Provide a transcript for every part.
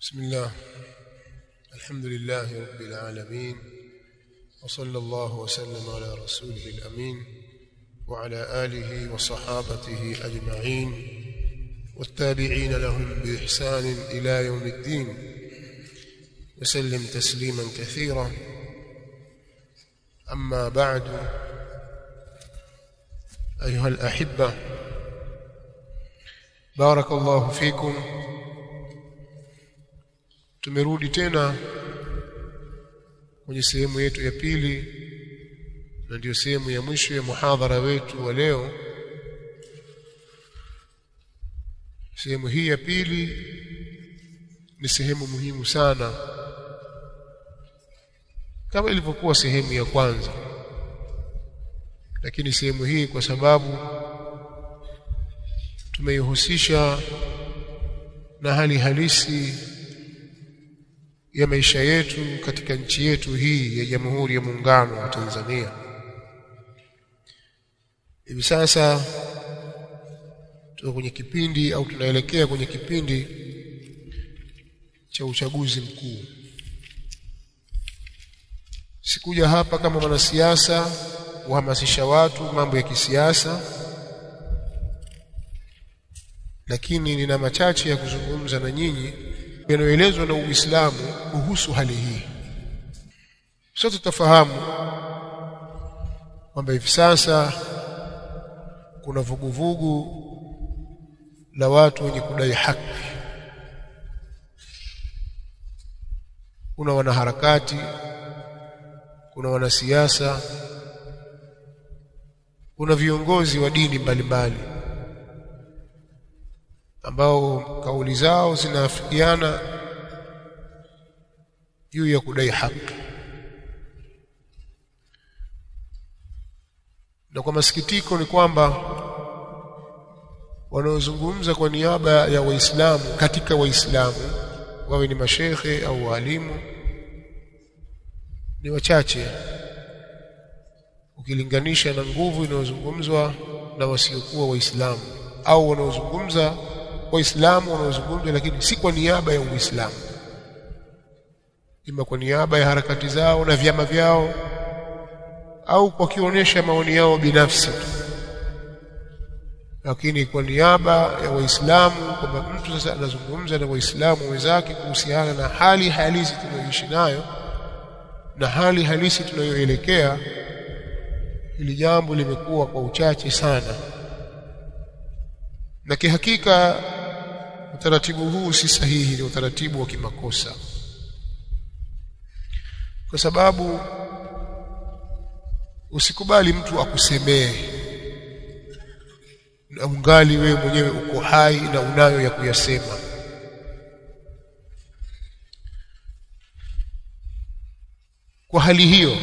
بسم الله. الحمد لله رب العالمين وصلى الله وسلم على رسوله الأمين وعلى آله وصحابته أجمعين والتابعين لهم بإحسان إلى يوم الدين. وسلم تسليما كثيرا. أما بعد أيها الأحبة بارك الله فيكم. Tumerudi tena kwenye sehemu yetu ya pili na ndiyo sehemu ya mwisho ya muhadhara wetu wa leo. Sehemu hii ya pili ni sehemu muhimu sana kama ilivyokuwa sehemu ya kwanza lakini sehemu hii kwa sababu tumeihusisha na hali halisi ya maisha yetu katika nchi yetu hii ya Jamhuri ya Muungano wa Tanzania. Hivi sasa tuko kwenye kipindi au tunaelekea kwenye kipindi cha uchaguzi mkuu. Sikuja hapa kama mwanasiasa kuhamasisha watu mambo ya kisiasa, lakini nina machache ya kuzungumza na nyinyi yanayoelezwa na Uislamu kuhusu hali hii. Sote tutafahamu kwamba hivi sasa kuna vuguvugu la watu wenye kudai haki. Kuna wanaharakati, kuna wanasiasa, kuna viongozi wa dini mbalimbali mbali ambao kauli zao zinaafikiana juu ya kudai haki. Na kwa masikitiko ni kwamba wanaozungumza kwa niaba ya waislamu katika waislamu wawe ni mashekhe au walimu ni wachache ukilinganisha na nguvu inayozungumzwa na wasiokuwa waislamu au wanaozungumza waislamu wanaozungumza lakini si kwa niaba ya uislamu. Ima kwa niaba ya harakati zao na vyama vyao au kwa wakionyesha maoni yao binafsi. Lakini kwa niaba ya waislamu kwamba mtu sasa anazungumza na waislamu wenzake kuhusiana na hali halisi tunayoishi nayo na hali halisi tunayoelekea hili jambo limekuwa kwa uchache sana. Na kihakika utaratibu huu si sahihi ni utaratibu wa kimakosa. Kwa sababu usikubali mtu akusemee na ungali wewe mwenyewe uko hai na unayo ya kuyasema. Kwa hali hiyo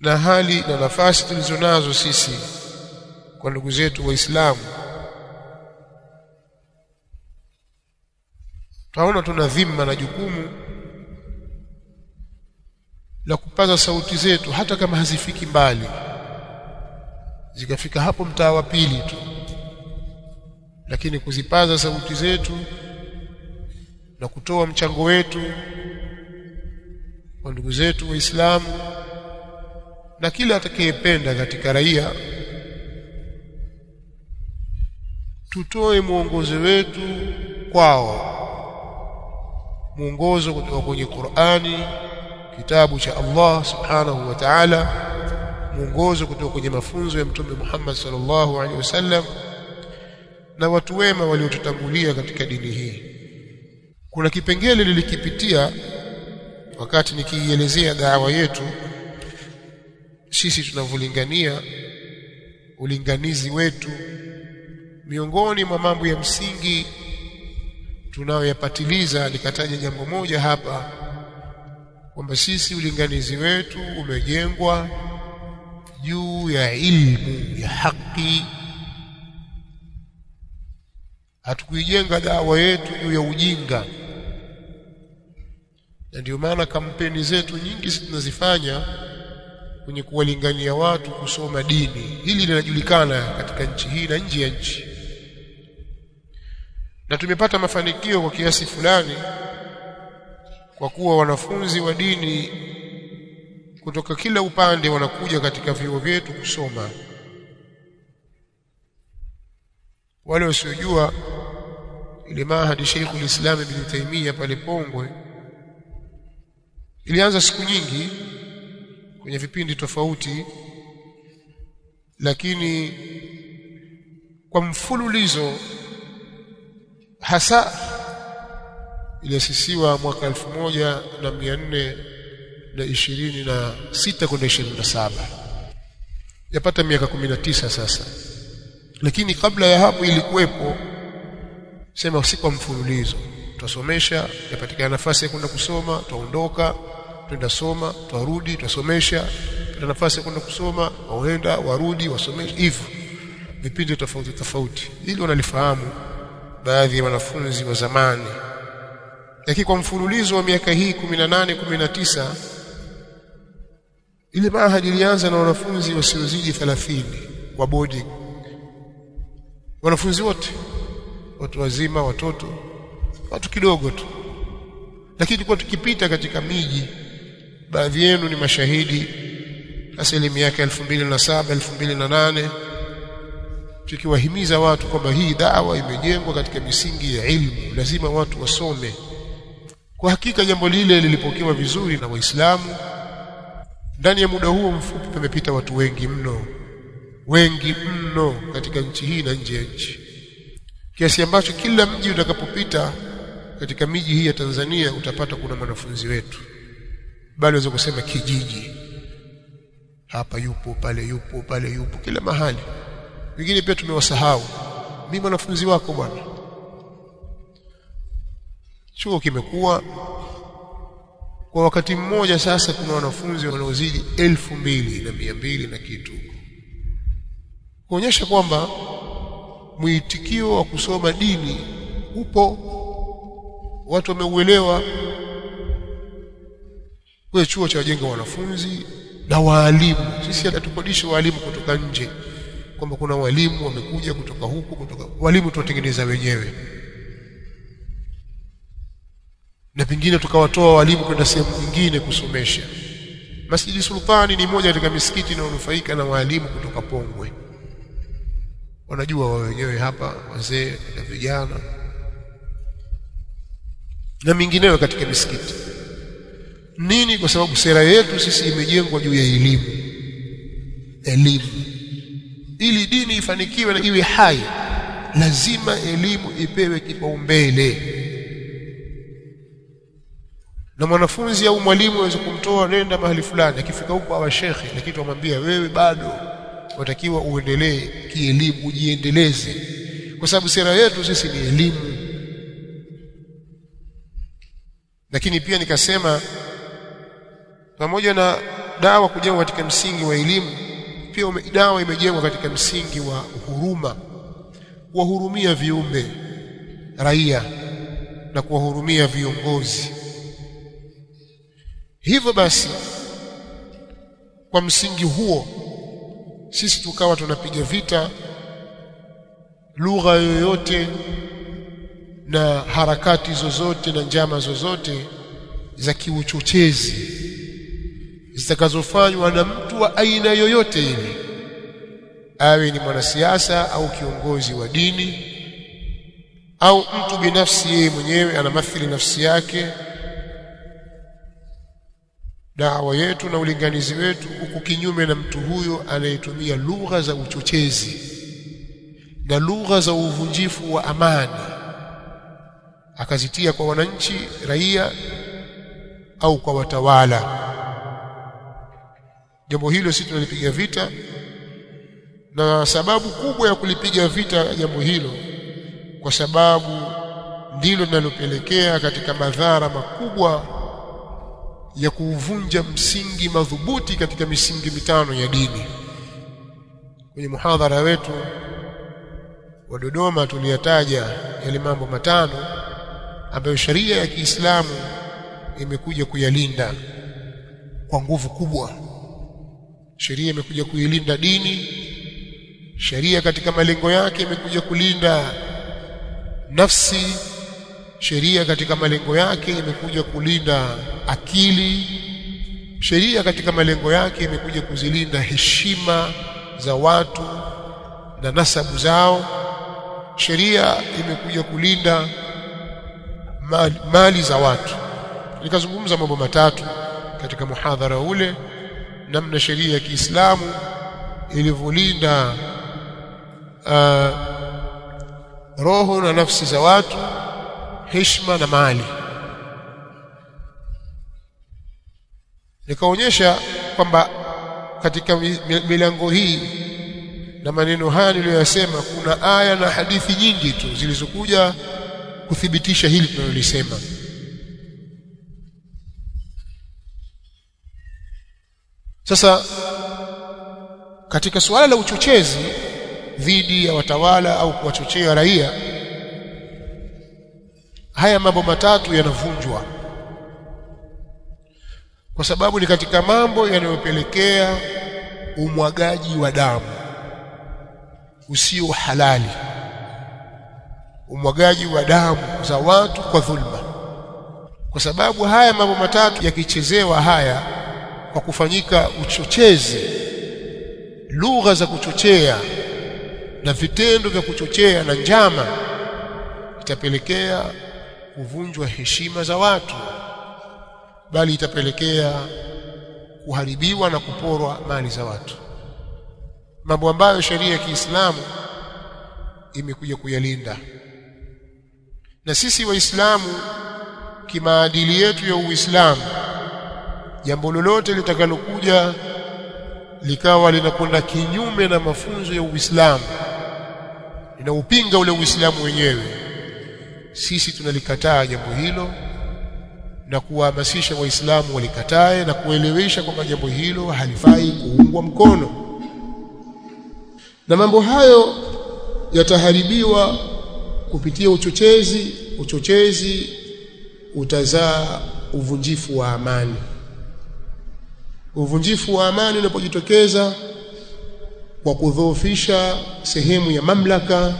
na hali na nafasi tulizonazo sisi kwa ndugu zetu waislamu tunaona tuna dhima na jukumu la kupaza sauti zetu hata kama hazifiki mbali zikafika hapo mtaa wa pili tu. Lakini kuzipaza sauti zetu na kutoa mchango wetu kwa ndugu zetu waislamu na kila atakayependa katika raia tutoe mwongozo wetu kwao mwongozo kutoka kwenye Qur'ani kitabu cha Allah subhanahu wa ta'ala mwongozo kutoka kwenye mafunzo ya mtume Muhammad sallallahu alaihi wasallam na watu wema waliotutangulia katika dini hii. Kuna kipengele lilikipitia wakati nikiielezea dawa yetu. Sisi tunavyolingania ulinganizi wetu miongoni mwa mambo ya msingi tunayoyapatiliza nikataja jambo moja hapa kwamba sisi ulinganizi wetu umejengwa juu ya ilmu ya haki. Hatukuijenga dawa yetu juu ya ujinga. Na ndio maana kampeni zetu nyingi tunazifanya kwenye kuwalingania watu kusoma dini. Hili linajulikana katika nchi hii na nje ya nchi na tumepata mafanikio kwa kiasi fulani kwa kuwa wanafunzi wa dini kutoka kila upande wanakuja katika vyuo vyetu kusoma. Wale wasiojua ile mahadi Sheikh ulislamu Ibn Taymiyyah pale Pongwe ilianza siku nyingi kwenye vipindi tofauti lakini kwa mfululizo hasa iliasisiwa mwaka elfu moja na mia nne na ishirini na sita kwenda ishirini na saba. Yapata miaka kumi na tisa sasa. Lakini kabla ya hapo ilikuwepo sema si kwa mfululizo. Tutasomesha yapatikana nafasi ya kwenda kusoma twaondoka twenda soma twarudi twasomesha. Pata nafasi ya kwenda kusoma waenda warudi wasomesha. Hivyo vipindi tofauti tofauti. Ili wanalifahamu baadhi ya wanafunzi wa zamani. Lakini kwa mfululizo wa miaka hii 18 19 ile mahad ilianza na wanafunzi wasiozidi 30 wa boarding wanafunzi wote watu wazima watoto watu kidogo tu. Lakini tulikuwa tukipita katika miji baadhi yenu ni mashahidi hasa ile miaka 2007 2008 tukiwahimiza watu kwamba hii dawa imejengwa katika misingi ya ilmu lazima watu wasome. Kwa hakika jambo lile lilipokewa vizuri na waislamu ndani ya muda huo mfupi pamepita watu wengi mno wengi mno katika nchi hii na nje ya nchi. Kiasi ambacho kila mji utakapopita katika miji hii ya Tanzania utapata kuna mwanafunzi wetu. Bali waweza kusema kijiji. Hapa yupo pale yupo pale yupo kila mahali wengine pia tumewasahau. Mimi wanafunzi wako bwana. Chuo kimekuwa kwa wakati mmoja sasa kuna wanafunzi wanaozidi elfu mbili na mia mbili na kitu kuonyesha kwamba mwitikio wa kusoma dini upo watu wameuelewa. Kwa chuo cha wajenga wanafunzi na waalimu. Sisi hatukodishi waalimu kutoka nje kwamba kuna walimu wamekuja kutoka huku kutoka walimu tuwatengeneza wenyewe. Na pengine tukawatoa walimu kwenda sehemu nyingine kusomesha. Masjidi Sultani ni moja katika misikiti inayonufaika na walimu kutoka Pongwe. Wanajua wao wenyewe hapa wazee na vijana na mingineyo katika misikiti. Nini? Kwa sababu sera yetu sisi imejengwa juu ya elimu. Elimu ili dini ifanikiwe na iwe hai lazima elimu ipewe kipaumbele. Na mwanafunzi au mwalimu aweze kumtoa nenda mahali fulani akifika huko awa shekhe lakini tumwambia wewe bado watakiwa uendelee kielimu ujiendeleze. Kwa sababu sera yetu sisi ni elimu. Lakini pia nikasema pamoja na dawa kujengwa katika msingi wa elimu pia ume, dawa imejengwa katika msingi wa huruma kuwahurumia viumbe raia na kuwahurumia viongozi. Hivyo basi kwa msingi huo sisi tukawa tunapiga vita lugha yoyote na harakati zozote na njama zozote za kiuchochezi zitakazofanywa na mtu wa aina yoyote ile awe ni mwanasiasa au kiongozi wa dini au mtu binafsi yeye mwenyewe anamathili nafsi yake dawa yetu na ulinganizi wetu huku kinyume na mtu huyo anayetumia lugha za uchochezi na lugha za uvunjifu wa amani akazitia kwa wananchi raia au kwa watawala jambo hilo sisi tunalipiga vita. Na sababu kubwa ya kulipiga vita jambo hilo kwa sababu ndilo linalopelekea katika madhara makubwa ya kuuvunja msingi madhubuti katika misingi mitano ya dini. Kwenye muhadhara wetu wa Dodoma tuliyataja yale mambo matano ambayo sharia ya Kiislamu imekuja kuyalinda kwa nguvu kubwa sheria imekuja kuilinda dini. Sheria katika malengo yake imekuja kulinda nafsi. Sheria katika malengo yake imekuja kulinda akili. Sheria katika malengo yake imekuja kuzilinda heshima za watu na nasabu zao. Sheria imekuja kulinda mali, mali za watu. Nikazungumza mambo matatu katika muhadhara ule namna sheria ya Kiislamu ilivyolinda uh, roho na nafsi za watu heshima na mali. Nikaonyesha kwamba katika milango hii na maneno haya niliyoyasema kuna aya na hadithi nyingi tu zilizokuja kuthibitisha hili tunalolisema sasa katika suala la uchochezi dhidi ya watawala au kuwachochea raia haya mambo matatu yanavunjwa. Kwa sababu ni katika mambo yanayopelekea umwagaji wa damu usio halali. Umwagaji wa damu za watu kwa dhulma. Kwa sababu haya mambo matatu yakichezewa haya kwa kufanyika uchochezi lugha za kuchochea na vitendo vya kuchochea na njama itapelekea kuvunjwa heshima za watu bali itapelekea kuharibiwa na kuporwa mali za watu. Mambo ambayo sheria ya Kiislamu imekuja kuyalinda. Na sisi waislamu kimaadili yetu ya Uislamu jambo lolote litakalokuja likawa linakwenda kinyume na mafunzo ya Uislamu linaupinga ule Uislamu wenyewe sisi tunalikataa jambo hilo na kuwahamasisha waislamu walikatae na kuelewesha kwamba jambo hilo halifai kuungwa mkono. Na mambo hayo yataharibiwa kupitia uchochezi uchochezi utazaa uvunjifu wa amani uvunjifu wa amani unapojitokeza kwa kudhoofisha sehemu ya mamlaka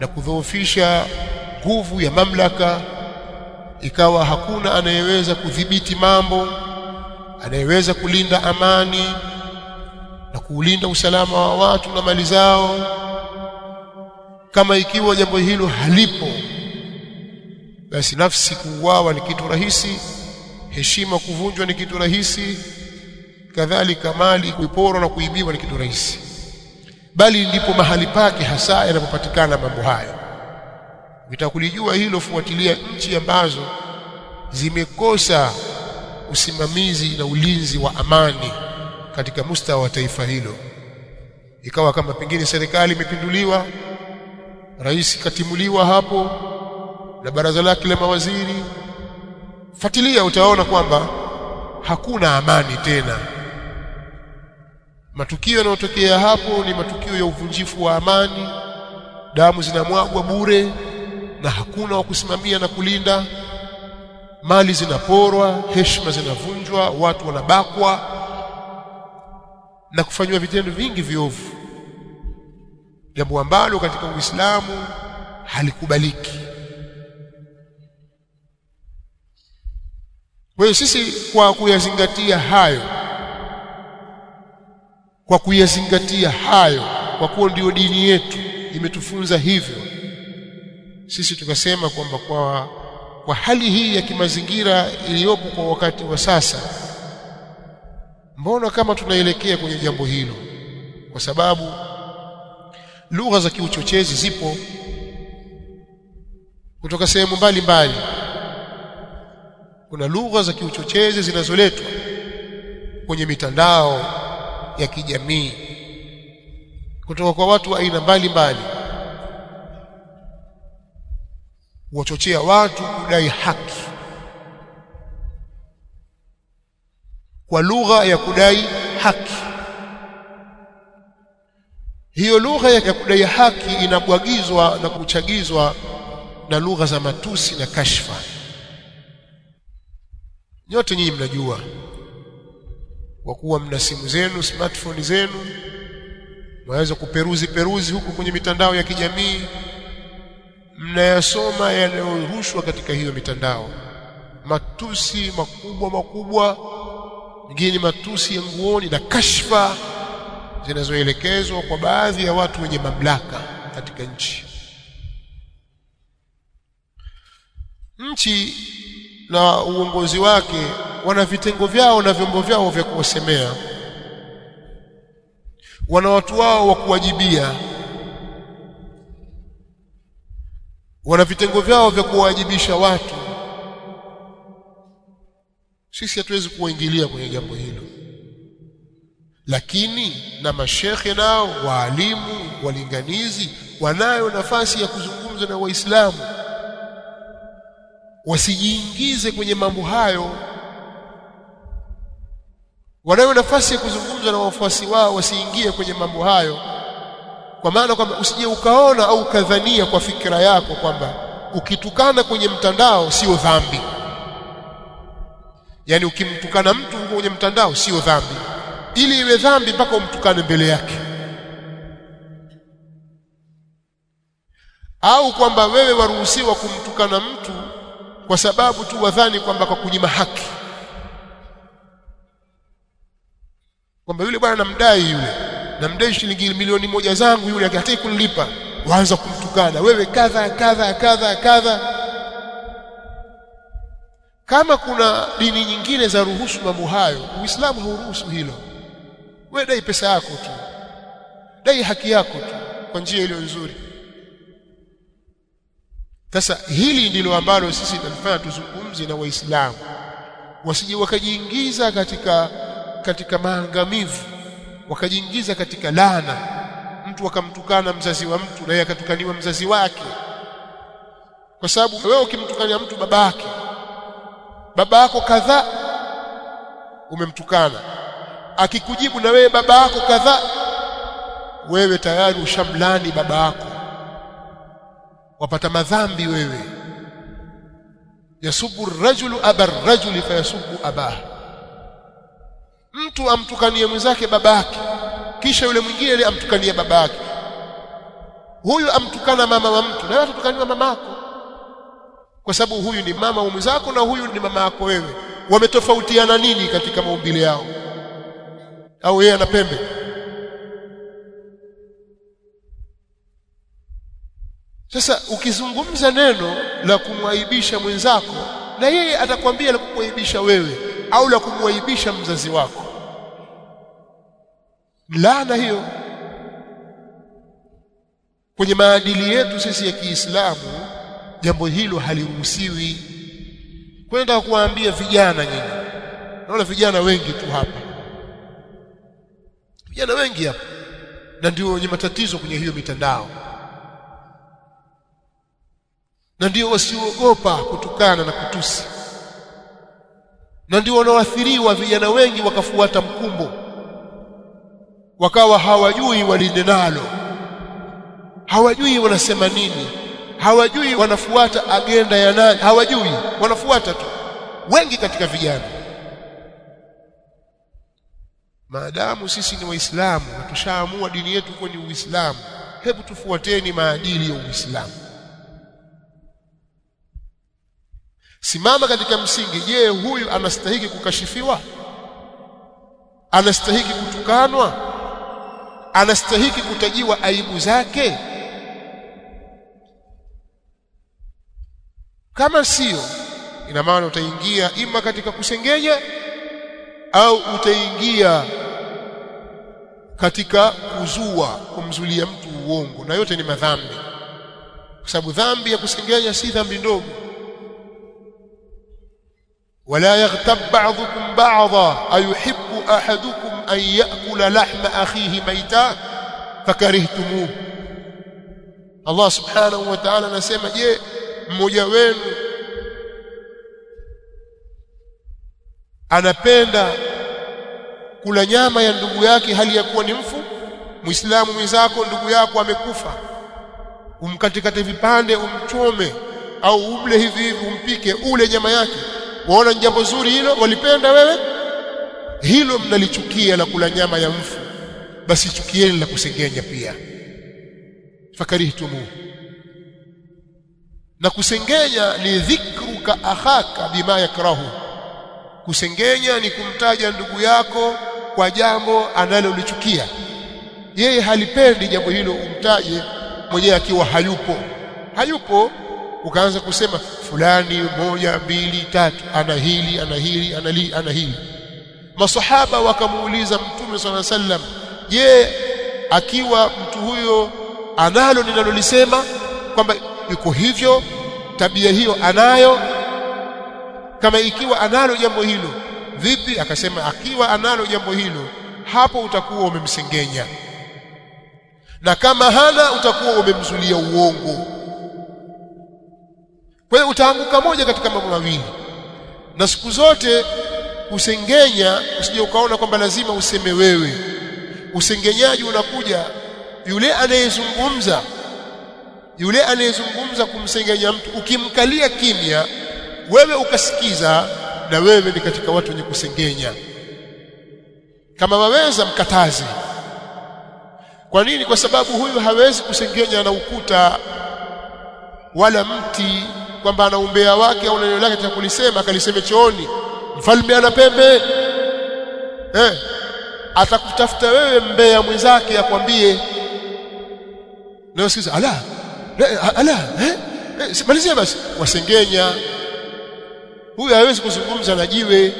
na kudhoofisha nguvu ya mamlaka ikawa hakuna anayeweza kudhibiti mambo anayeweza kulinda amani na kuulinda usalama wa watu na mali zao. Kama ikiwa jambo hilo halipo basi nafsi kuuawa ni kitu rahisi heshima kuvunjwa ni kitu rahisi kadhalika mali kuiporwa na kuibiwa ni kitu rahisi. Bali ndipo mahali pake hasa yanapopatikana mambo hayo. Vitakulijua hilo fuatilia nchi ambazo zimekosa usimamizi na ulinzi wa amani katika mustawa wa taifa hilo. Ikawa kama pengine serikali imepinduliwa rais katimuliwa hapo na baraza lake la mawaziri. Fuatilia utaona kwamba hakuna amani tena matukio yanayotokea hapo ni matukio ya uvunjifu wa amani. Damu zinamwagwa bure na hakuna wa kusimamia na kulinda. Mali zinaporwa heshima zinavunjwa watu wanabakwa na kufanywa vitendo vingi viovu. Jambo ambalo katika Uislamu halikubaliki. Kwa hiyo sisi kwa kuyazingatia hayo kwa kuyazingatia hayo kwa kuwa ndiyo dini yetu imetufunza hivyo. Sisi tukasema kwamba kwa kwa hali hii ya kimazingira iliyopo kwa wakati wa sasa mbona kama tunaelekea kwenye jambo hilo? Kwa sababu lugha za kiuchochezi zipo kutoka sehemu mbalimbali. Kuna lugha za kiuchochezi zinazoletwa kwenye mitandao ya kijamii kutoka kwa watu wa aina mbalimbali wachochea watu kudai haki kwa lugha ya kudai haki. Hiyo lugha ya kudai haki inabwagizwa na kuchagizwa na lugha za matusi na kashfa. Nyote nyinyi mnajua kwa kuwa mna simu zenu smartphone zenu mwaweza kuperuzi peruzi huku kwenye mitandao ya kijamii. Mnayasoma yanayorushwa katika hiyo mitandao. Matusi makubwa makubwa mengine matusi ya nguoni na kashfa zinazoelekezwa kwa baadhi ya watu wenye mamlaka katika nchi. Nchi na uongozi wake wana vitengo vyao na vyombo vyao vya kuwasemea. Wana watu wao wa kuwajibia. Wana vitengo vyao vya kuwajibisha watu. Sisi hatuwezi kuwaingilia kwenye jambo hilo. Lakini na mashekhe nao waalimu walinganizi wanayo nafasi ya kuzungumza na waislamu. Wasijiingize kwenye mambo hayo wanayo nafasi ya kuzungumza na wafuasi wao wasiingie kwenye mambo hayo. Kwa maana kwamba usije ukaona au ukadhania kwa fikira yako kwamba ukitukana kwenye mtandao sio dhambi. Yani ukimtukana mtu kwenye mtandao sio dhambi. Ili iwe dhambi mpaka umtukane mbele yake. Au kwamba wewe waruhusiwa kumtukana mtu kwa sababu tu wadhani kwamba kwa kunyima haki kwamba yule bwana namdai yule namdai shilingi milioni moja zangu yule hataki kunilipa waanza kumtukana. Wewe kadha kadha kadha kadha. Kama kuna dini nyingine za ruhusu mambo hayo uislamu hauruhusu hilo. Wewe dai pesa yako tu. Dai haki yako tu kwa njia iliyo nzuri. Sasa hili ndilo ambalo sisi tunafanya tuzungumze na waislamu. Wasije wakajiingiza katika katika maangamivu wakajiingiza katika laana. Mtu akamtukana mzazi wa mtu naye akatukaniwa mzazi wake. Kwa sababu wewe ukimtukania mtu babake baba yako kadhaa umemtukana. Akikujibu na wewe baba yako kadhaa wewe tayari ushamlani baba yako. Wapata madhambi wewe. Yasubu rajulu aba rajuli fayasubu abah mtu amtukanie mwenzake babake kisha yule mwingine ile amtukanie babake. Huyu amtukana mama wa mtu na wewe utatukaniwa mamako. Kwa sababu huyu ni mama wa mwenzako na huyu ni mama yako wewe. Wametofautiana nini katika maumbile yao? Au yeye ana pembe? Sasa ukizungumza neno la kumwaibisha mwenzako na yeye atakwambia la kukuaibisha wewe au la kumwaibisha mzazi wako laana hiyo. Kwenye maadili yetu sisi ya Kiislamu jambo hilo haliruhusiwi. Kwenda kuwaambia vijana nyinyi. Naona vijana wengi tu hapa. Vijana wengi hapa. Na ndio wenye matatizo kwenye hiyo mitandao. Na ndio wasiogopa kutukana na kutusi. Na ndio wanaoathiriwa vijana wengi wakafuata mkumbo wakawa hawajui walinde nalo. Hawajui wanasema nini. Hawajui wanafuata agenda ya nani. Hawajui. Wanafuata tu. Wengi katika vijana. Maadamu sisi ni waislamu na tushaamua dini yetu kwa ni uislamu hebu tufuateni maadili ya uislamu. Simama katika msingi je huyu anastahiki kukashifiwa? Anastahiki kutukanwa anastahiki kutajiwa aibu zake? Kama sio ina maana utaingia ima katika kusengenya au utaingia katika kuzua kumzulia mtu uongo na yote ni madhambi. Kwa sababu dhambi ya kusengenya si dhambi ndogo. Wala yaghtab ba'dhukum ba'dha ayuhibbu ahadukum an yakula lahma akhihi maita fakarihtumuhu Allah subhanahu wa ta'ala anasema je mmoja wenu anapenda kula nyama ya ndugu yake hali ya kuwa ni mfu? Muislamu mwenzako ndugu yako amekufa. Umkatikate vipande umchome au umle hivi hivi umpike ule nyama yake. Waona jambo zuri hilo walipenda wewe? Hilo mnalichukia la kula nyama ya mfu. Basi chukieni la kusengenya pia. Fakarihtumu na kusengenya ni dhikruka akhaka bima yakrahu. Kusengenya ni kumtaja ndugu yako kwa jambo analolichukia. Yeye halipendi jambo hilo umtaje mwenyewe akiwa hayupo. Hayupo ukaanza kusema fulani moja mbili tatu ana hili ana hili ana hili ana hili masahaba wakamuuliza mtume swalla sallam je akiwa mtu huyo analo ninalolisema kwamba yuko hivyo tabia hiyo anayo? Kama ikiwa analo jambo hilo vipi? Akasema akiwa analo jambo hilo hapo utakuwa umemsengenya. Na kama hana utakuwa umemzulia uongo. Kwa hiyo utaanguka moja katika mambo mawili. Na siku zote usengenya usije ukaona kwamba lazima useme wewe. Usengenyaji unakuja yule anayezungumza yule anayezungumza kumsengenya mtu ukimkalia kimya wewe ukasikiza na wewe ni katika watu wenye kusengenya. Kama waweza mkatazi kwa nini? Kwa sababu huyu hawezi kusengenya na ukuta wala mti kwamba ana umbea wake au neno lake kulisema akaliseme chooni mfalme ana pembe. Eh atakutafuta wewe mbea mwenzake akwambie. Na usikiza ala ala eh, eh malizia basi. Wasengenya. Huyu hawezi kuzungumza na jiwe.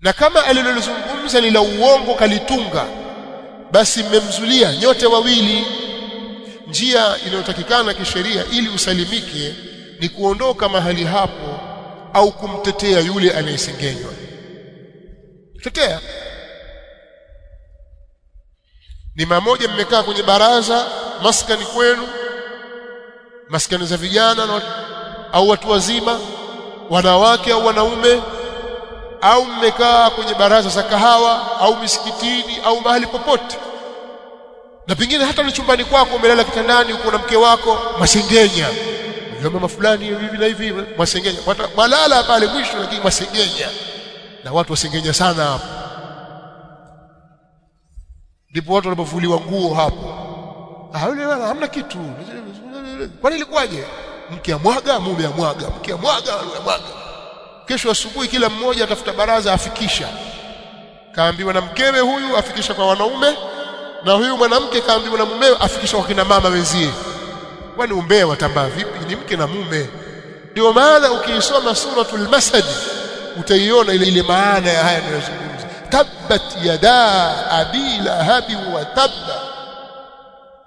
Na kama alilozungumza ni la uongo kalitunga basi mmemzulia nyote wawili. Njia inayotakikana kisheria ili usalimike ni kuondoka mahali hapo au kumtetea yule anayesengenywa tetea. Ni mamoja mmekaa kwenye baraza maskani kwenu maskani za vijana au watu wazima wanawake au wanaume au mmekaa kwenye baraza za kahawa au misikitini au mahali popote. Na pingine hata ni chumbani kwako umelala kitandani uko na mke wako masengenya ndio mama fulani hivi na hivi Mwasengenya. Walala pale mwisho lakini Mwasengenya. Na watu wasengenya sana hapo. Ndipo watu wanapovuliwa nguo hapo. Ah yule wala hamna kitu. Kwani ilikuwaje? Mke amwaga mume amwaga mke amwaga mume amwaga. Kesho asubuhi kila mmoja atafuta baraza afikisha. Kaambiwa na mkewe huyu afikisha kwa wanaume. Na huyu mwanamke kaambiwa na mumewe afikisha kwa kina mama wenzie kwani umbea watambaa vipi ni mke na mume ndio maana ukiisoma suratul masad utaiona ile ile maana ya haya ninayozungumza tabbat yada abi lahabi wa tabba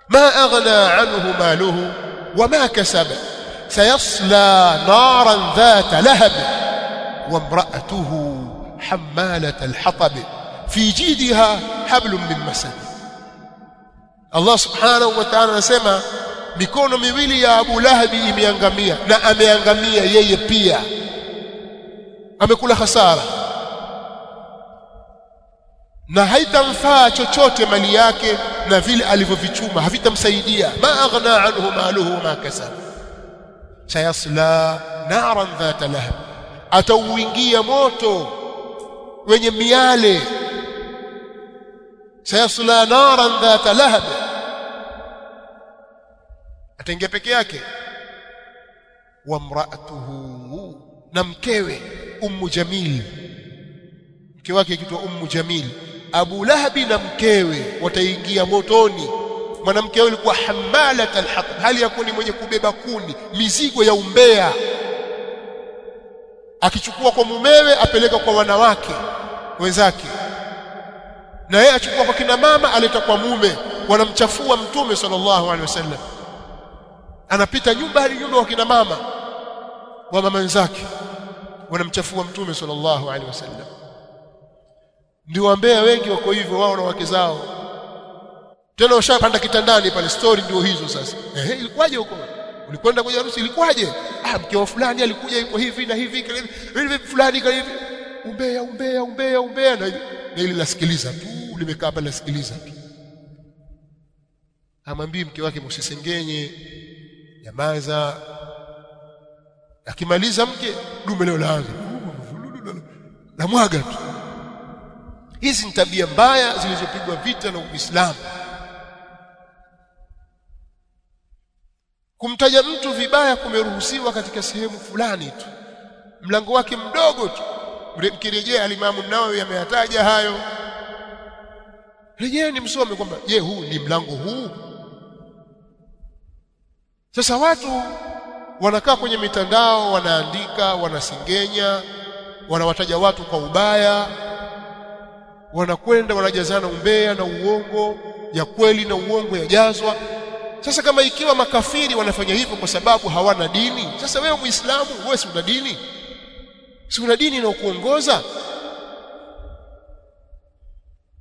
ma aghna anhu maluhu wama kasaba sayasla naran dhata lahab وامرأته حمالة الحطب في جيدها حبل من مسد subhanahu wa ta'ala anasema mikono miwili ya Abu Lahabi imeangamia na ameangamia yeye pia. Amekula hasara. Na haitamfaa chochote mali yake na vile alivyovichuma havitamsaidia. Ma aghna anhu maluhu ma kasab. Sayasla naran dhata lahab atauingia moto wenye miale. Sayasla naran dhata lahab ataingia peke yake? Wa mraatuhu na mkewe ummu jamil. Mke wake kitwa ummu jamil. Abu lahabi na mkewe wataingia motoni. Mwanamke huyo alikuwa hamalat alhatab hali yakuwa ni mwenye kubeba kuni mizigo ya umbea. Akichukua kwa mumewe apeleka kwa wanawake wenzake. Na yeye achukua kwa kina mama aleta kwa mume. Wanamchafua mtume sallallahu alaihi wasallam anapita nyumba hadi nyumba kwa kina mama wa mama wenzake. Wanamchafua mtume sallallahu alaihi wasallam. Ndio wambea wengi wako hivyo wao na wake zao. Tena washapanda kitandani pale story ndio hizo sasa. Ehe ilikuwaje huko? Ulikwenda kwenye harusi ilikuwaje? Ah mke wa fulani alikuja yuko hivi na hivi hivi fulani hivi. Umbea umbea umbea umbea na, na ili lasikiliza tu limekaa pale lasikiliza tu. Amwambie mke wake msisengenye nyamaza. Akimaliza mke dume leo laanza. Na mwaga tu. Hizi ni tabia mbaya zilizopigwa vita na Uislamu. Kumtaja mtu vibaya kumeruhusiwa katika sehemu fulani tu. Mlango wake mdogo tu. Mkirejea alimamu Nawawi yameyataja hayo. Rejeeni msome kwamba je huu ni mlango huu sasa watu wanakaa kwenye mitandao wanaandika wanasingenya wanawataja watu kwa ubaya wanakwenda wanajazana umbea na uongo ya kweli na uongo yajazwa. Sasa kama ikiwa makafiri wanafanya hivyo kwa sababu hawana dini sasa wewe muislamu wewe si una dini? Si una dini inayokuongoza?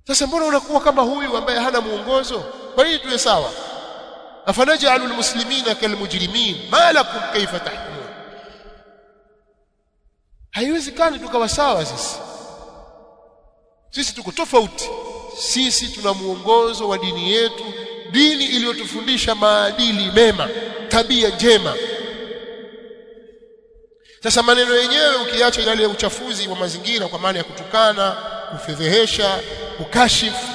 Sasa mbona unakuwa kama huyu ambaye hana mwongozo? Kwa nini tuwe sawa afanajalu almuslimina kalmujrimin? Malakum kaifa tahkumun? Haiwezekani tukawa sawa sisi. Sisi tuko tofauti. Sisi tuna muongozo wa dini yetu dini iliyotufundisha maadili mema tabia njema. Sasa maneno yenyewe ukiacha yale ya uchafuzi wa mazingira kwa maana ya kutukana kufedhehesha kukashifu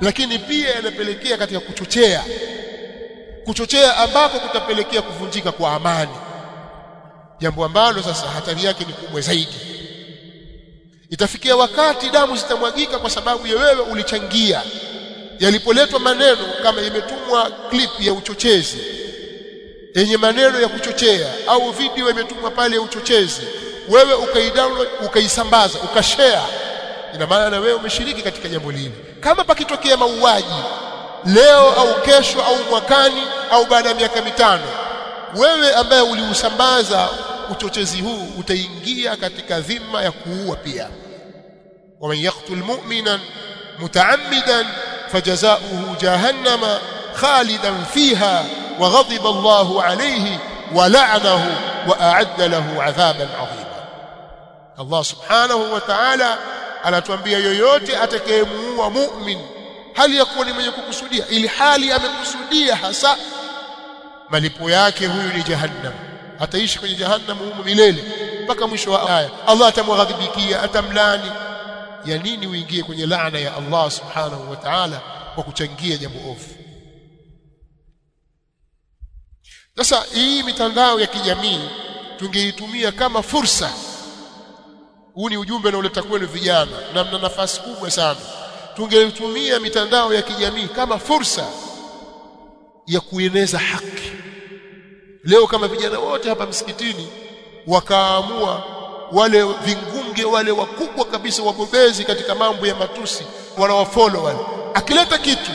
lakini pia yanapelekea katika kuchochea kuchochea ambako kutapelekea kuvunjika kwa amani. Jambo ambalo sasa hatari yake ni kubwa zaidi. Itafikia wakati damu zitamwagika kwa sababu ya wewe ulichangia. Yalipoletwa maneno kama imetumwa clip ya uchochezi yenye maneno ya kuchochea au video imetumwa pale ya uchochezi wewe ukaidownload ukaisambaza ukashare. Ina maana na wewe umeshiriki katika jambo lile. Kama pakitokea mauaji leo au kesho au mwakani au baada ya miaka mitano wewe ambaye uliusambaza uchochezi huu utaingia katika dhima ya kuua pia waman yaqtul mu'minan mutaammidan fajazauhu jahannama khalidan fiha وغضب الله عليه ولعنه وأعد له عذابا عظيما الله سبحانه وتعالى anatuambia yoyote atakayemuua mu'min hali ya kuwa ni mwenye kukusudia ili hali amekusudia hasa malipo yake huyu ni jahannam ataishi kwenye jahannam humo milele mpaka mwisho wa aya Allah atamghadhibikia atamlani ya nini uingie kwenye laana ya Allah subhanahu wa ta'ala kwa kuchangia jambo ofu Sasa hii mitandao ya kijamii tungeitumia kama fursa. Huu ni ujumbe na unaoleta kwenu vijana na mna nafasi kubwa sana. Tungeitumia mitandao ya kijamii kama fursa ya kueneza haki. Leo kama vijana wote hapa msikitini wakaamua wale vingunge wale wakubwa kabisa wabobezi katika mambo ya matusi wanawafollow wale. Akileta kitu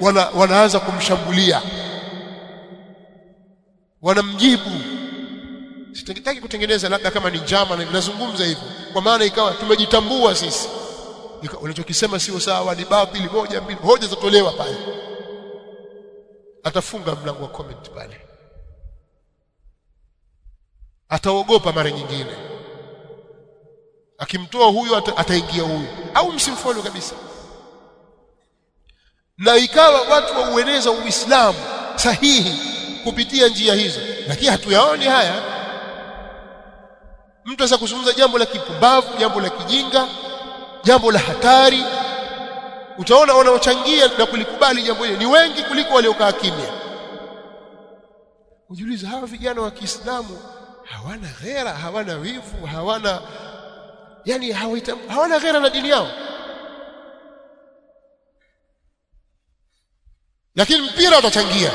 wana, wanaanza kumshambulia. Wanamjibu. Sitaki kutengeneza labda kama ni njama na ninazungumza hivyo. Kwa maana ikawa tumejitambua sisi unachokisema sio sawa ni batili moja mbili. Hoja zatolewa pale. Atafunga mlango wa comment pale. Ataogopa mara nyingine. Akimtoa huyu ata, ataingia huyu au msimfollow kabisa. Na ikawa watu waueneza uislamu sahihi kupitia njia hizo. Lakini hatuyaoni haya. Mtu aweza kuzungumza jambo la kipumbavu jambo la kijinga jambo la hatari. Utaona wanaochangia na kulikubali jambo hili. Ni wengi kuliko waliokaa kimya. Ujiulize hawa vijana wa Kiislamu hawana ghera hawana wivu hawana yani hawita, hawana ghera na dini yao. Lakini mpira utachangia.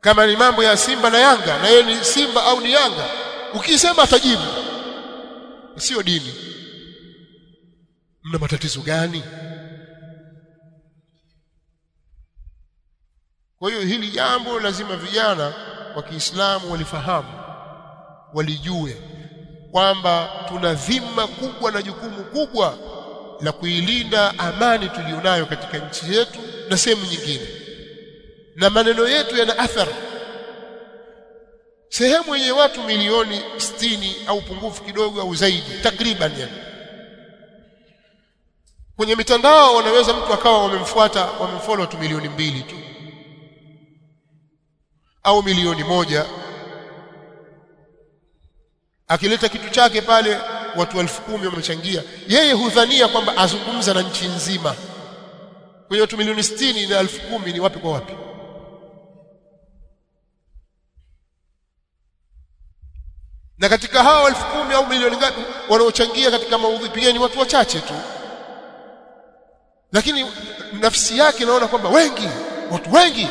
Kama ni mambo ya Simba na Yanga na yeye ni Simba au ni Yanga ukisema atajibu. Sio dini mna matatizo gani? Kwa hiyo hili jambo lazima vijana wa Kiislamu walifahamu walijue kwamba tuna dhima kubwa na jukumu kubwa la kuilinda amani tuliyonayo katika nchi yetu na sehemu nyingine. Na maneno yetu yana athari sehemu yenye watu milioni sitini au pungufu kidogo au zaidi takriban yani kwenye mitandao wanaweza mtu akawa wamemfuata wamemfollow tu milioni mbili tu. Au milioni moja. Akileta kitu chake pale watu elfu kumi wamechangia. Yeye hudhania kwamba azungumza na nchi nzima. Kwenye watu milioni sitini na elfu kumi ni wapi kwa wapi? Na katika hao elfu kumi au milioni ngapi wanaochangia katika maudhi pigeni ni watu wachache tu lakini nafsi yake naona kwamba wengi watu wengi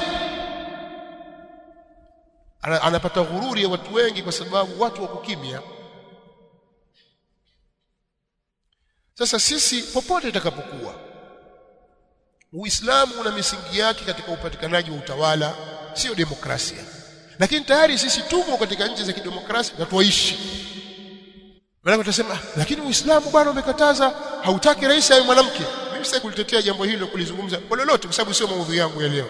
anapata ghururi ya watu wengi kwa sababu watu wako kimya. Sasa sisi popote itakapokuwa Uislamu una misingi yake katika upatikanaji wa utawala sio demokrasia. Lakini tayari sisi tumo katika nchi za kidemokrasia na tuishi maana tutasema lakini Uislamu bwana umekataza hautaki rais awe mwanamke mimi sasa kulitetea jambo hilo kulizungumza kwa lolote kwa sababu sio maudhui yangu ya leo.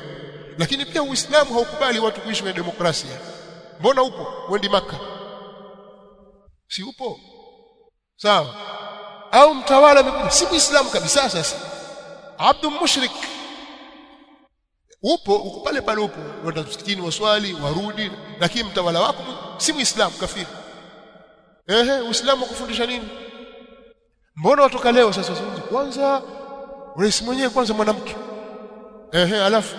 Lakini pia Uislamu haukubali watu kuishi kwenye demokrasia. Mbona upo? Wendi maka si upo? Sawa. Au mtawala si Muislamu kabisa sasa. Abdu mushrik. Upo uko pale pale upo. Wenda msikitini waswali warudi lakini mtawala wako si Muislamu kafiri. Ehe Uislamu kufundisha nini? Mbona watoka leo sasa? Kwanza rais mwenyewe kwanza mwanamke. Ehe alafu?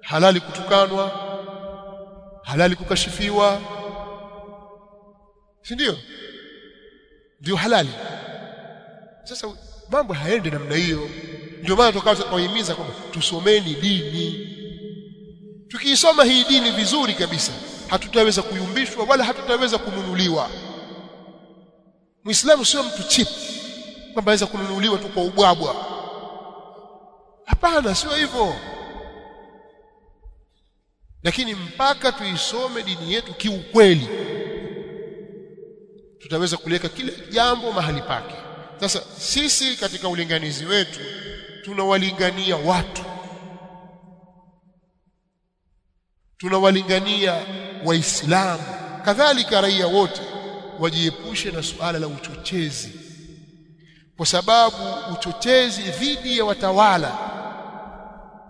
Halali kutukanwa halali kukashifiwa. Si ndio? Ndio halali. Sasa mambo haende namna hiyo. Ndio maana tukawa tunahimiza kwamba tusomeni dini. Tukiisoma hii dini vizuri kabisa hatutaweza kuyumbishwa wala hatutaweza kununuliwa. Muislamu sio mtu chip kwamba aweza kununuliwa tu kwa ubwabwa. Hapana sio hivyo. Lakini mpaka tuisome dini yetu kiukweli tutaweza kuleka kila jambo mahali pake. Sasa sisi katika ulinganizi wetu tunawalingania watu. Tunawalingania waislamu. Kadhalika raia wote wajiepushe na suala la uchochezi kwa sababu uchochezi dhidi ya watawala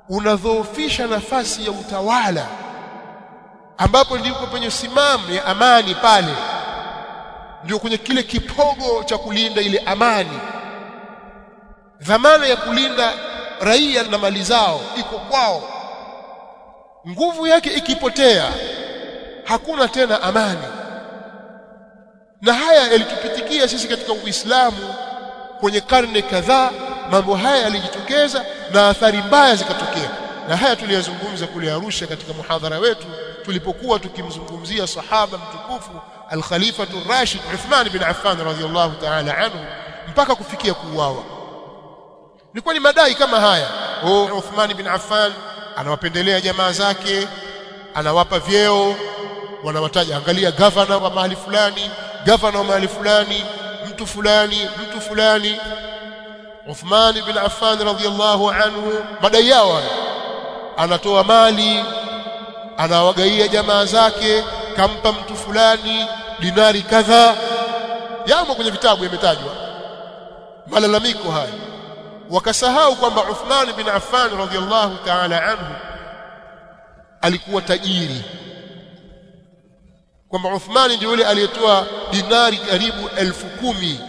unadhoofisha nafasi ya utawala ambapo ndiko penye simamu ya amani pale ndio kwenye kile kipogo cha kulinda ile amani. Dhamana ya kulinda raia na mali zao iko kwao. Nguvu yake ikipotea hakuna tena amani. Na haya yalitupitikia sisi katika Uislamu kwenye karne kadhaa mambo haya yalijitokeza na athari mbaya zikatokea. Na haya tuliyazungumza kule Arusha katika muhadhara wetu tulipokuwa tukimzungumzia sahaba mtukufu al-Khalifa Rashid Uthman bin Affan radhiyallahu ta'ala anhu mpaka kufikia kuuawa. Ilikuwa ni madai kama haya oh Uthman bin Affan anawapendelea jamaa zake anawapa vyeo wanawataja angalia governor wa mahali fulani governor wa mahali fulani mtu fulani mtu fulani. Uthman ibn Affan radhiyallahu anhu madai yao anatoa mali anawagaia jamaa zake kampa mtu fulani dinari kadhaa yamo kwenye vitabu yametajwa. Malalamiko haya wakasahau kwamba Uthman bin Affan radhiyallahu ta'ala anhu alikuwa tajiri kwamba Uthman ndiye yule aliyetoa dinari karibu elfu kumi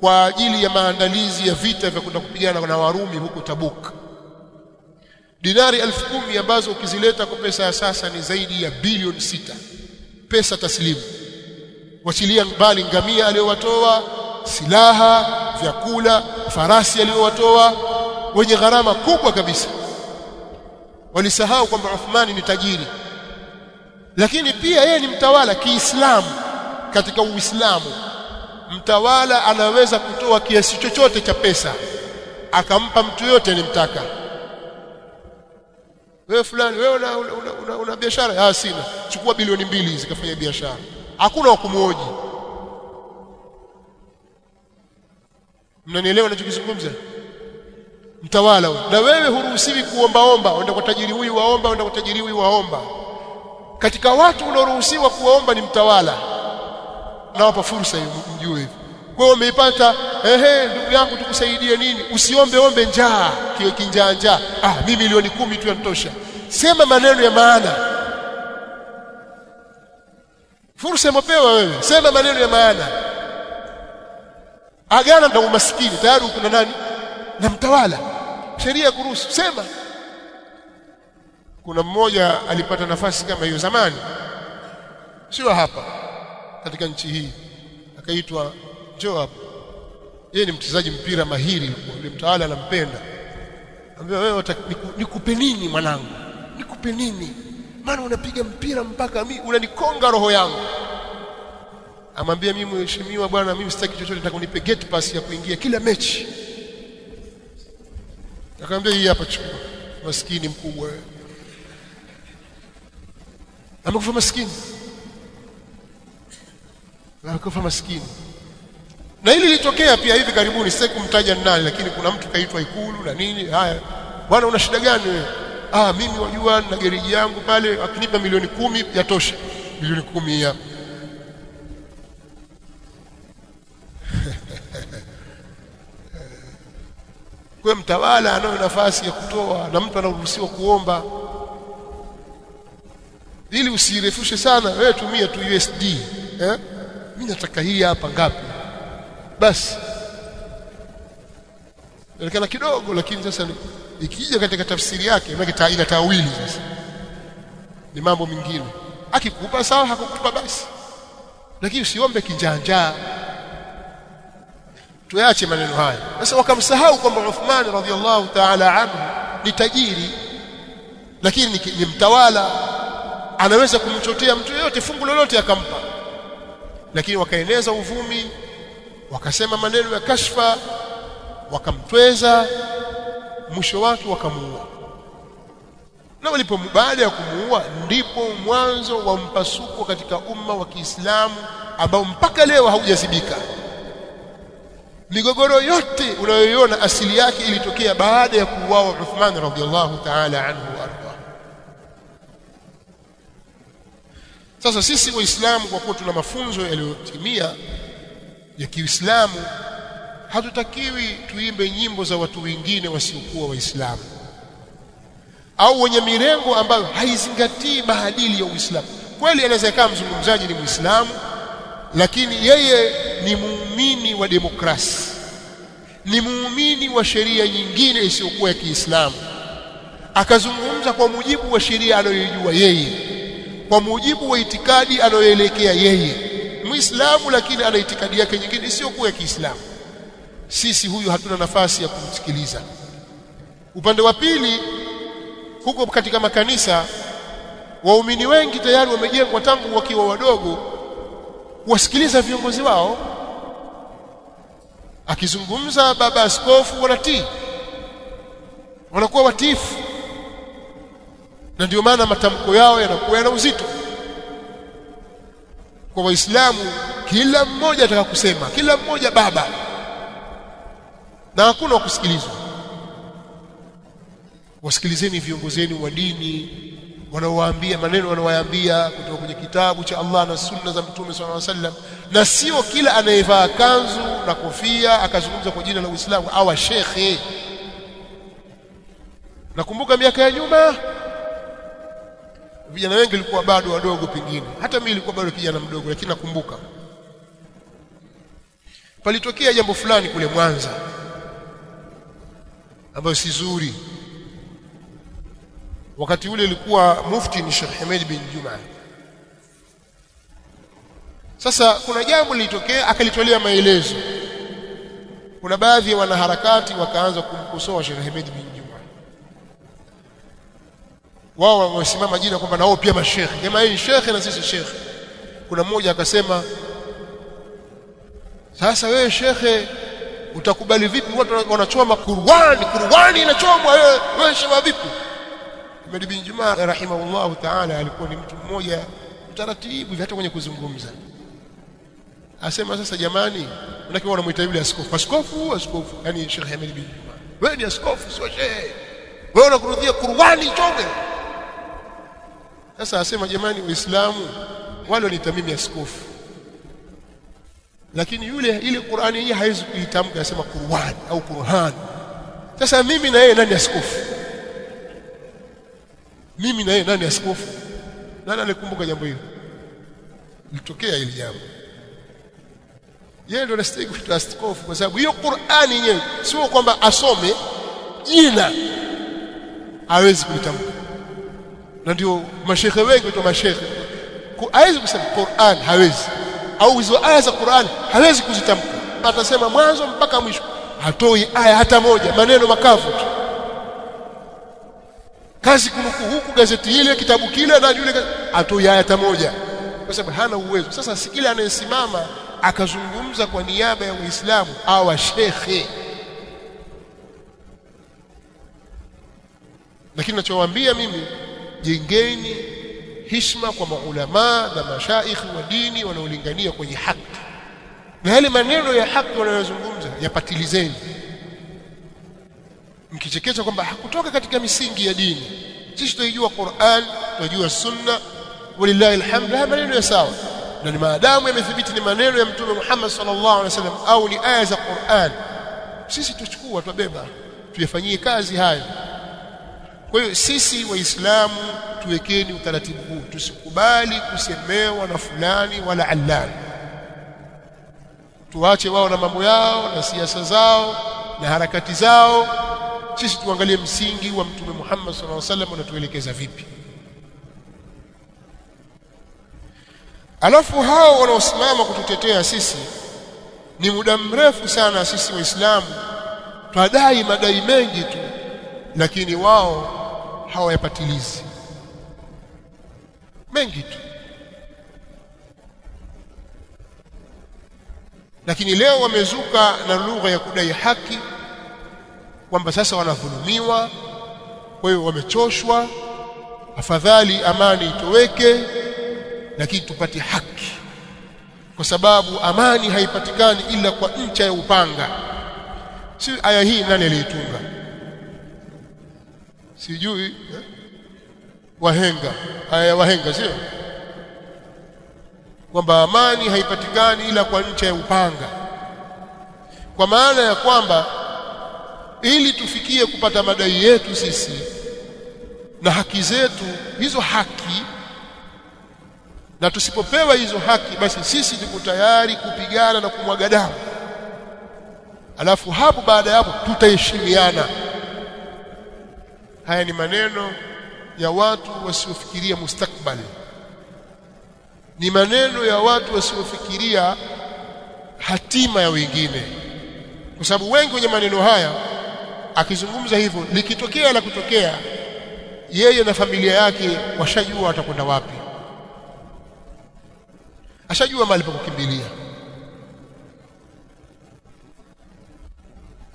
kwa ajili ya maandalizi ya vita vya kwenda kupigana na Warumi huko Tabuk. Dinari elfu kumi ambazo ukizileta kwa pesa ya sasa ni zaidi ya bilioni sita. Pesa taslimu. Wachilia mbali ngamia aliyowatoa silaha vyakula farasi aliyowatoa wenye gharama kubwa kabisa. Walisahau kwamba Uthmani ni tajiri lakini pia yeye ni mtawala Kiislamu katika Uislamu. Mtawala anaweza kutoa kiasi chochote cha pesa akampa mtu yote alimtaka. Wewe fulani wewe una, una, una, una, una biashara? Ah sina. Chukua bilioni mbili hizi kafanya biashara. Hakuna wakumuoji mnanielewa ninachokizungumza? Mtawala na wewe huruhusiwi kuombaomba uenda kwa tajiri huyu waomba uenda kwa tajiri huyu waomba katika watu unaoruhusiwa kuwaomba ni mtawala. Nawapa fursa hiyo mjue. Hivi kwa hiyo umeipata ehe ndugu yangu tukusaidie nini? Usiombe ombe njaa kiwe kinjaa njaa ah mimi milioni kumi tu yanitosha sema maneno ya maana. Fursa imepewa wewe. Sema maneno ya maana. Agana na umaskini tayari uko na nani? Na mtawala. Sheria kuruhusu. Sema kuna mmoja alipata nafasi kama hiyo zamani. Sio hapa katika nchi hii. Akaitwa Joab. Yeye ni mchezaji mpira mahiri yule mtawala anampenda anambia wewe nikupe nini mwanangu? Nikupe nini? Maana unapiga mpira mpaka mimi unanikonga roho yangu. Amwambia mimi mheshimiwa bwana mimi sitaki chochote nataka unipe gate pass ya kuingia kila mechi. Akamwambia hii hapa chukua. Maskini mkubwa wewe amekufa maskini. Amekufa maskini. Na hili litokea pia hivi karibuni sitaki kumtaja nani lakini kuna mtu kaitwa ikulu na nini. Haya. Bwana una shida gani wewe? Ah mimi wajua na gereji yangu pale akinipa milioni kumi yatosha milioni kumi ya. Kwa mtawala anayo nafasi ya kutoa na mtu anaruhusiwa kuomba ili usirefushe sana wewe tumia tu USD eh? Mimi nataka hii hapa ngapi? Basi. Inaonekana kidogo lakini sasa ikija katika tafsiri yake maana ina tawili sasa. Ni mambo mengine. Akikupa sawa hakukupa basi. Lakini usiombe kinjanja tuache maneno haya. Sasa wakamsahau kwamba Uthman radhiallahu ta'ala anhu ni tajiri lakini ni, ni mtawala anaweza kumchotea mtu yote fungu lolote akampa. Lakini wakaeneza uvumi wakasema maneno ya kashfa wakamtweza mwisho wake wakamuua. Na walipo baada ya kumuua ndipo mwanzo wa mpasuko katika umma wa Kiislamu ambao mpaka leo haujazibika. Migogoro yote unayoiona asili yake ilitokea baada ya kuuawa Uthman radhiallahu ta'ala anhu warda sasa sisi waislamu kwa kuwa tuna mafunzo yaliyotimia ya Kiislamu hatutakiwi tuimbe nyimbo za watu wengine wasiokuwa waislamu au wenye mirengo ambayo haizingatii maadili ya Uislamu. Kweli anaweza kama mzungumzaji ni Muislamu lakini yeye ni muumini wa demokrasi ni muumini wa sheria nyingine isiyokuwa ya Kiislamu. Akazungumza kwa mujibu wa sheria anayojua yeye kwa mujibu wa itikadi anayoelekea yeye muislamu lakini ana itikadi yake nyingine isiyokuwa ya Kiislamu. Sisi huyu hatuna nafasi ya kumsikiliza. Upande wa pili huko katika makanisa waumini wengi tayari wamejengwa tangu wakiwa wadogo wasikiliza viongozi wao. Akizungumza baba askofu wanatii. Wanakuwa watifu na ndio maana matamko yao yanakuwa yana uzito. Kwa waislamu kila mmoja ataka kusema kila mmoja baba. Na hakuna wa kusikilizwa. Wasikilizeni viongozi wenu wa dini wanaowaambia maneno wanaowaambia kutoka kwenye kitabu cha Allah na sunna za Mtume SAW wasallam. Na sio kila anayevaa kanzu na kofia akazungumza kwa jina la Uislamu au shekhe. Nakumbuka miaka ya nyuma vijana wengi walikuwa bado wadogo pengine. Hata mimi nilikuwa bado kijana mdogo lakini nakumbuka. Palitokea jambo fulani kule Mwanza ambayo si zuri. Wakati ule ilikuwa mufti ni Sheikh Hamid bin Juma. Sasa kuna jambo lilitokea akalitolea maelezo. Kuna baadhi ya wanaharakati wakaanza kumkosoa Sheikh Hamid bin Juma wao wamesimama jina kwamba na wao pia mashekhe kama yeye shekhe na sisi shekhe kuna mmoja akasema sasa wewe shekhe utakubali vipi? Watu wanachoma Qur'ani Qur'ani inachomwa. Wewe wewe shema vipi? Ahmed bin Juma rahimahullahu ta'ala alikuwa ni mtu mmoja mtaratibu hata kwenye kuzungumza. Asema sasa jamani unataka wanamuita yule askofu. Askofu askofu. Yani Sheikh Ahmed bin Juma wewe ni askofu sio shehe wewe unakurudia Qur'ani chome sasa asema jamani uislamu wale wanaita mimi askofu lakini yule ile Qur'ani yenyewe haiwezi kuitamka asema Qur'an au Qur'an. Sasa mimi na yeye nani askofu mimi na yeye nani askofu nani alikumbuka jambo hilo? Litokea hili jambo. Yeye ndio anastahili kuitwa askofu kwa sababu hiyo Qur'ani yenyewe sio kwamba asome jina hawezi kulitamka na ndio mashehe wengi wa mashehe hawezi kusema Qur'an hawezi. Au hizo aya za Qur'an hawezi kuzitamka. Atasema mwanzo mpaka mwisho. Hatoi aya hata moja maneno makavu tu. Kazi kunuku huku gazeti ile kitabu kile na yule atoi aya hata moja. Kwa sababu hana uwezo. Sasa sikile anayesimama akazungumza kwa niaba ya Uislamu awa shekhe. Lakini nachowaambia mimi jengeni hishma kwa maulama na mashaikh wa dini wanaolingania kwenye haki. Na yale maneno ya haki wanayozungumza yapatilizeni. Mkichekesha kwamba hakutoka katika misingi ya dini sisi tunaijua Qur'an tunajua sunna walillahi alhamd haya maneno ya sawa. Na ni maadamu yamethibiti ni maneno ya mtume Muhammad sallallahu alaihi wasallam au ni aya za Qur'an sisi tuchukua tubeba tuyafanyie kazi hayo kwa hiyo sisi waislamu tuwekeni utaratibu huu. Tusikubali kusemewa na fulani wala allani tuache wao na mambo yao na siasa zao na harakati zao. Sisi tuangalie msingi wa mtume Muhammad sallallahu alaihi wasallam unatuelekeza vipi. Alafu hao wanaosimama kututetea sisi ni muda mrefu sana sisi waislamu twadai madai mengi tu lakini wao hawayapatilizi. Mengi tu. Lakini leo wamezuka na lugha ya kudai haki kwamba sasa wanadhulumiwa kwa hiyo wamechoshwa. Afadhali amani itoweke lakini tupate haki. Kwa sababu amani haipatikani ila kwa ncha ya upanga. Si aya hii nani aliitunga sijui. Eh? wahenga. Haya ya wahenga sio? Kwamba amani haipatikani ila kwa ncha ya upanga. Kwa maana ya kwamba ili tufikie kupata madai yetu sisi na haki zetu hizo haki na tusipopewa hizo haki basi sisi tuko tayari kupigana na kumwaga damu. Alafu hapo baada ya hapo tutaheshimiana haya ni maneno ya watu wasiofikiria mustakbali ni maneno ya watu wasiofikiria hatima ya wengine. Kwa sababu wengi wenye maneno haya akizungumza hivyo likitokea la kutokea yeye na familia yake washajua watakwenda wapi. Ashajua mahali pa kukimbilia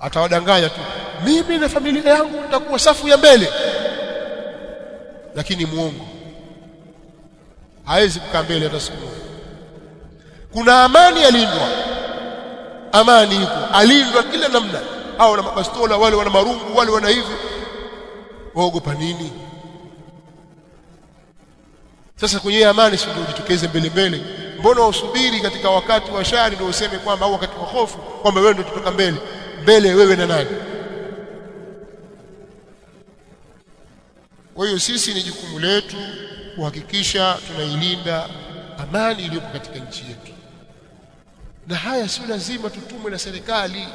atawadanganya tu. Mimi na familia yangu nitakuwa safu ya mbele. Lakini muongo. Hawezi kukaa mbele hata siku moja. Kuna amani alindwa amani iko alindwa kila namna. Hao na mabastola wale wana marungu wale wana hivi. Waogopa nini? Sasa kwenye amani si ndio ujitokeze mbele mbele? Mbona usubiri katika wakati wa shari ndio useme kwamba au wakati wa hofu kwamba wewe ndio tutoka mbele mbele wewe na nani? Kwa hiyo sisi ni jukumu letu kuhakikisha tunailinda amani iliyopo katika nchi yetu. Na haya sio lazima tutumwe na serikali